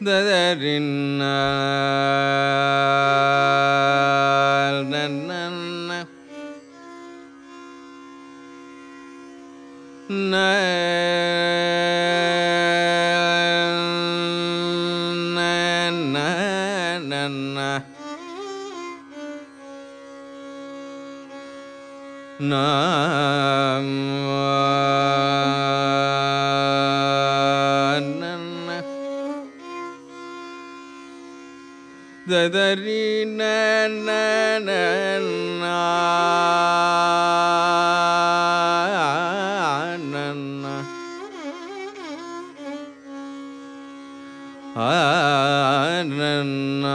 ததரின் ನನ್ನ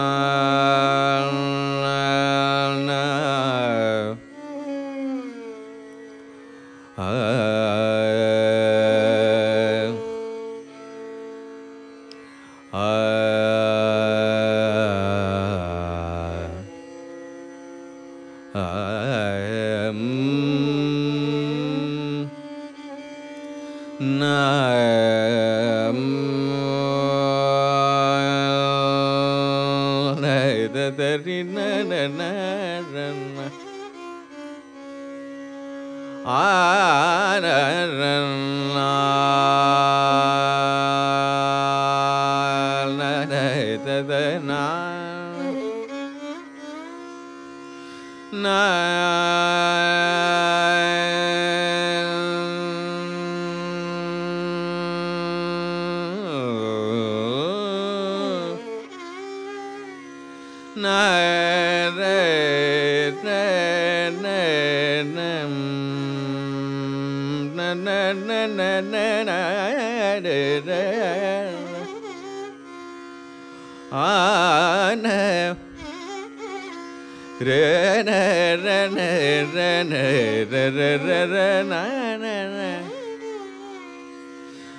ആന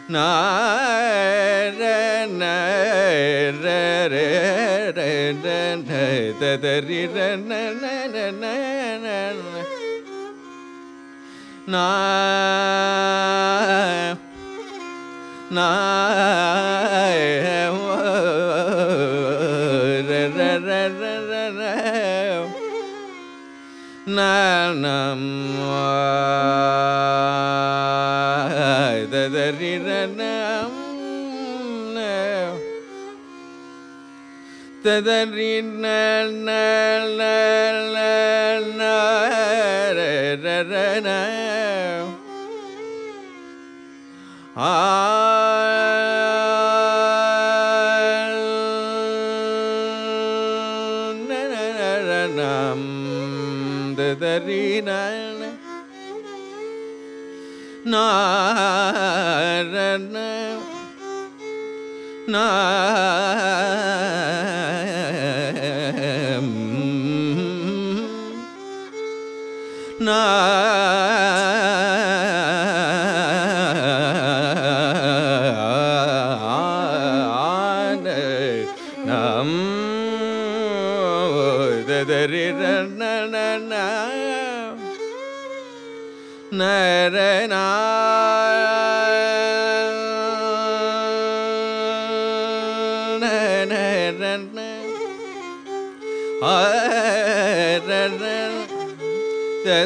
ന ததறி நாரண நம் தரி நரண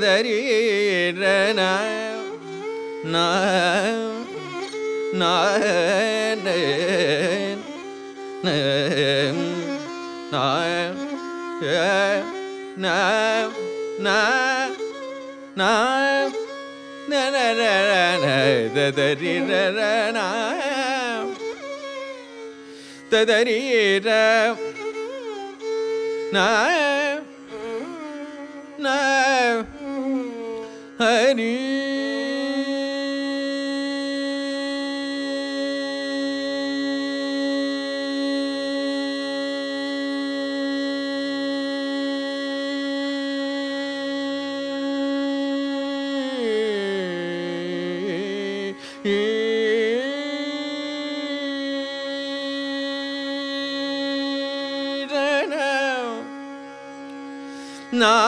தரி ததரீர ஹரி Krishna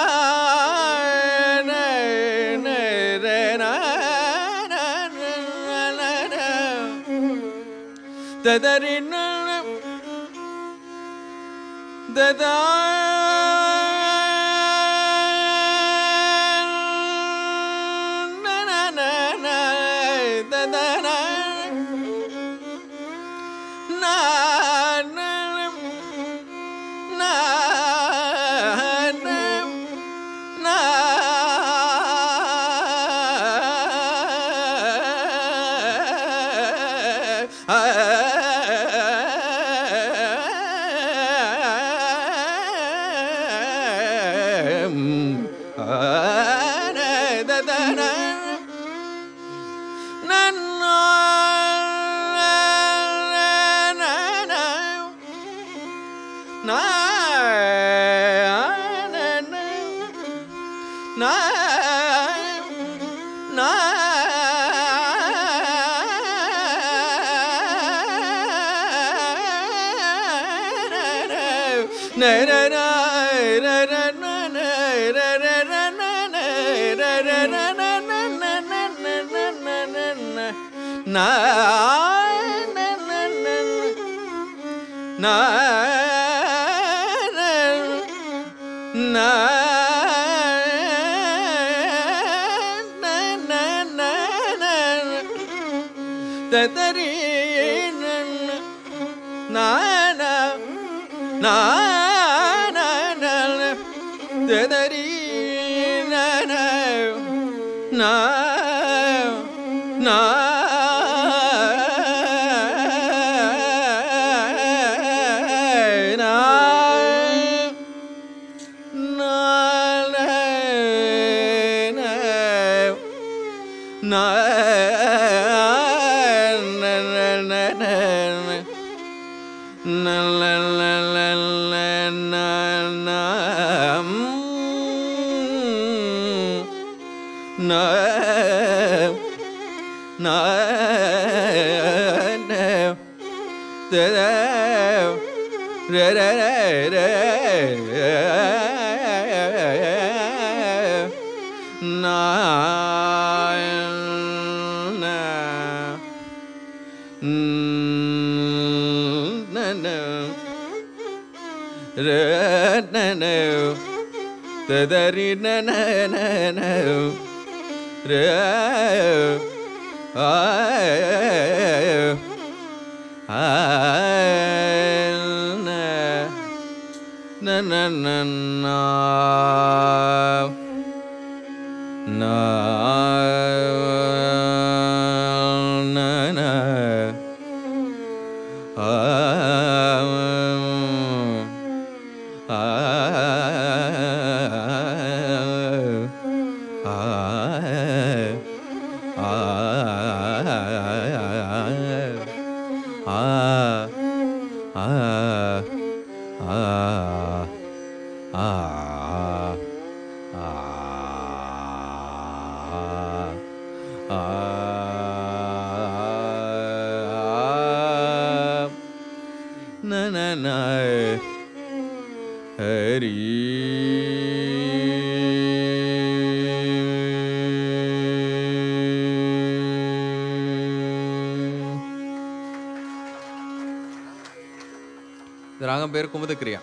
ததறின ததா തരി നാന നാന തരി നാന ತದರಿ ನನ್ನ ஹரி ராகம் பேர் குமுதக்கிரியா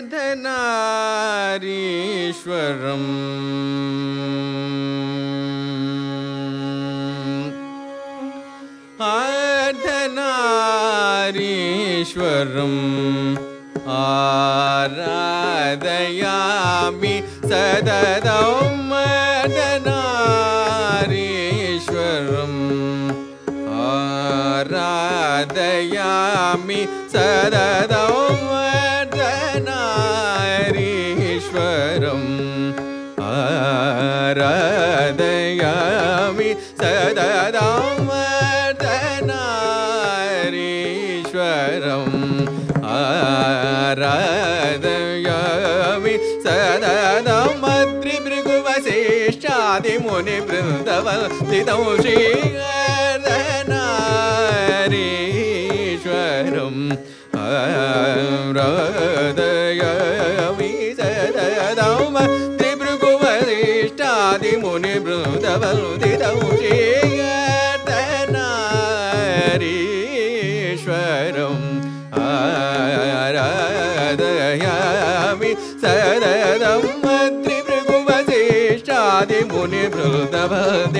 சாதனாரீஸ்வரம் ஆர்தனாரீஸ்வரம் ஆராதயாமி சததம் மதனாரீஸ்வரம். ஆராதயாமி சததம் शरदयामि सददं मृभृगुवशिष्ठादि मुनि वृन्दवल् तं श्रीनश्वरं रादयमि seven.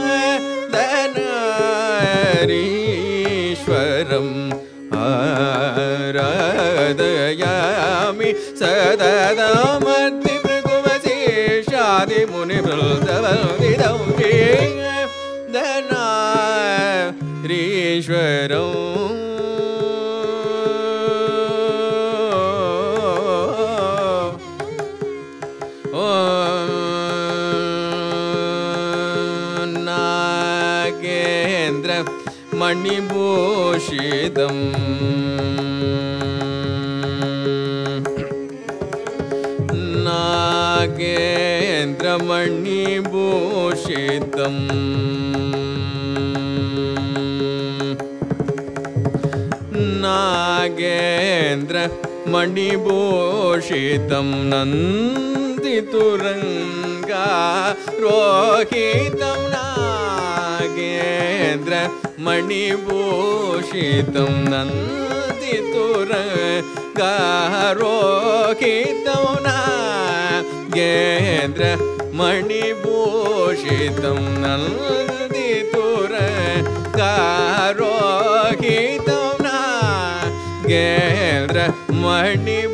हरीश्वरम् आरदयामि सददा मध्युमधे शादि मुनिप्रिदं धना त्रीश्वरम् मणि भोषितम् नागेन्द्रमणिभूषितम् नागेन्द्र मणिभोषितं न रोहितं नागेन्द्र मणिभूषितं तु न। गेन्द्र मणिभूषितं कीतौना न। गेन्द्र मणिभूषितं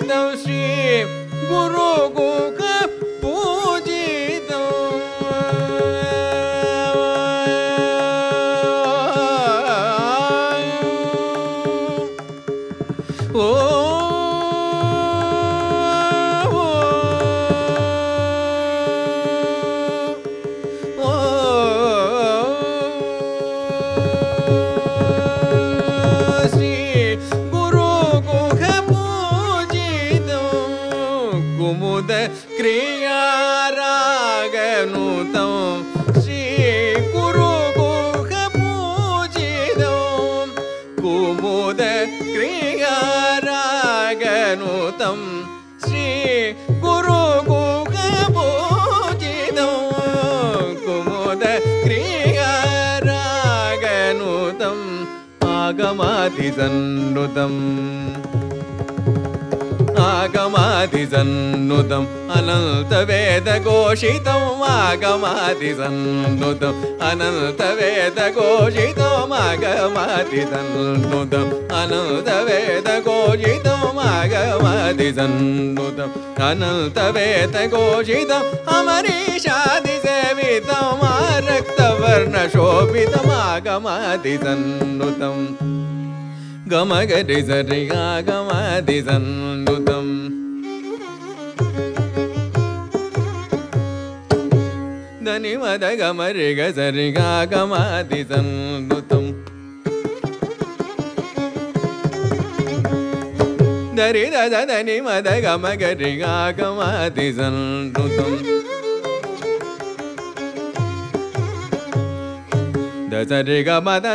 तु श्री गुरु ಓ सन्नुदम् आगमादिसन्नुदम् अनन्तवेदघोषितम्। आगमादिसन्नुदम् अनन्तवेदघोषितम्। आगमादिसन्नुदम् अनन्तवेदघोषितम्। आगमादिसन्नुदम् अनन्तवेदघोषितम्। अमरीशादिसेवितम्। रक्तवर्णशोभितमागमादिसन्नुतम् gama gadi sari ga gama di sandutam దని మద గమరి గరి గమాది సన్నుతం దరి దని మద గమ గరి గమాది సన్నుతం दजरि गमद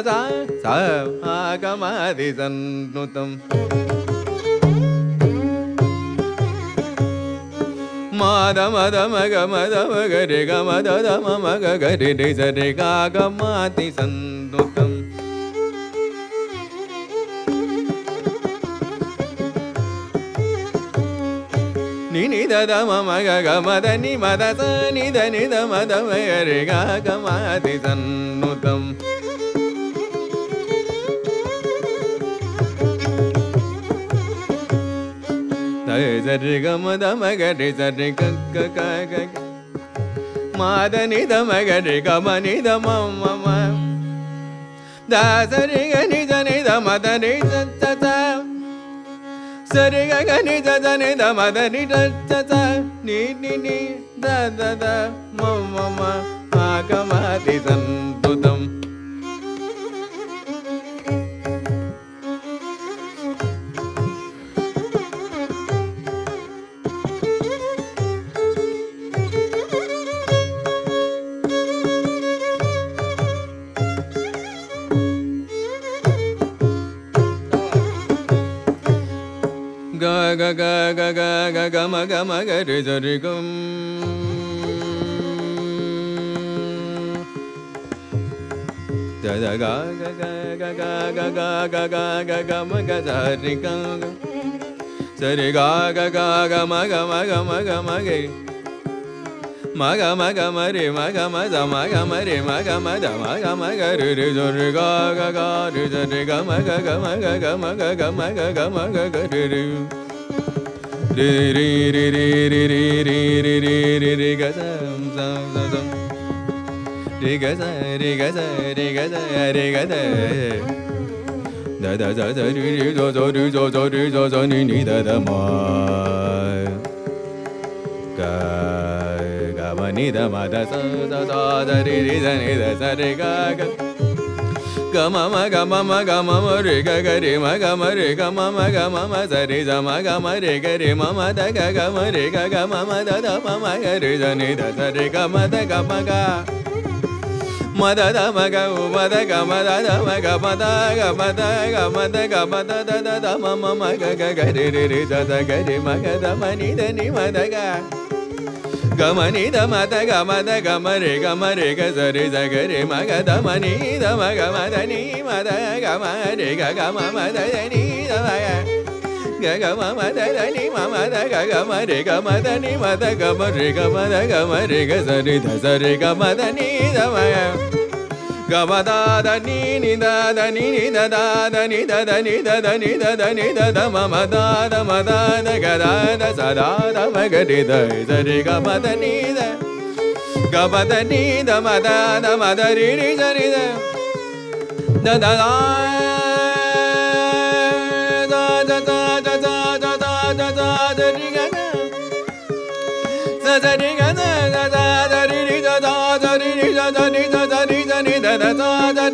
मागमातिसन्धुतम् मद मद मदमगरि गमद मगगरि ni ni da da ma ma ga ga ma da ni ma da sa ni da ni da ma da ma ga re ga ga ma di san tam da za ma da ma ga re za re ga ma da ni da ma ga re ma ni da ma ma ma da za ni da ni da ma da ni da रिकानि धनि दमापितम् ga ga ga ga ga ga ma ga ma ga ri za ri gum da da ga ga ga ga ga ga ga ga ga ga ma ga za ri ga ga sa ri ga ga ga ma ga ma ga ma ga ma ga ma ga ma ga ma ri ma ga ma ga ma ri ma ga ma da ma ga ma ga ri ri do ri ga ga ga ri da ri ga ma ga ga ma ga ga ma ga ga ma ga ga ma ga ga ri ri गज रि गजरि गजरि गज रि re ga ga the ని the స రి గ గ గ మ మ గ మ మ గ మ మ రి గ గ రి మ గ మ రి గ మ మ గ మ మ స రి జ మ గ మ రి గ రి మ మ ద గ గ మ రి గ గ మ మ ద ద మ మ గ రి జ ని ద స రి గ మ ద గ మ గ మ ద ద మ గ ఉ మ ద గ మ ద ద మ గ మ ద గ మ ద గ మ ద గ మ ద ద ద ద మ మ మ గ గ గ రి రి రి ద ద గ రి మ గ ద మ ని ద ని మ ద గ गमनि ध रे गानि जया गा दी गानि गाधानी जया ಗವದಾದ ನೀನಿದಾದ ನಿನಿದಾದ ನಿದದ ನಿದದ ನಿದದ ನಿದದ ಮಮದಾದ ಮದಾದ ಗದಾದ ಸದಾದ ಮಗನಿದ ಸರಿ ಗಮದ ನೀದ ಗಮದ ನೀದ ಮದಾದ ಮದರಿ ನಿಜರಿದ ದದಾ ಸದರಿ ಗ ಸದರಿ ಗ da da da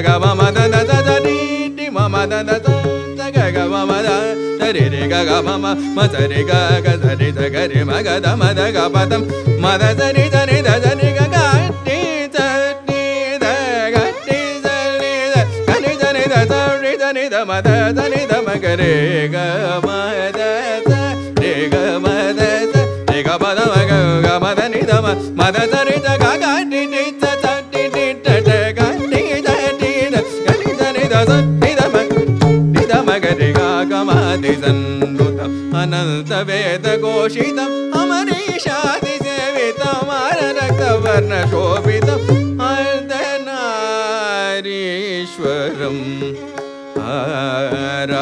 ga ma ma da da da da di di ma ma da da da da ga ga ma ma da da re re ga ga ma ma ma da re ga ga da re da ga re ma ga da ma da ga pa da ma da da re da re da da re ga ga di da di da ga di da re da ga re da re da da re da re da ma da da re da ma ga re ga ma da da re ga ma da da re ga ma da ma ga ga ma da ni da ma ma da da re ोषितम् अमरीषादि देवितमरक्तवर्णशोभितम् अर्धनारीश्वरम् are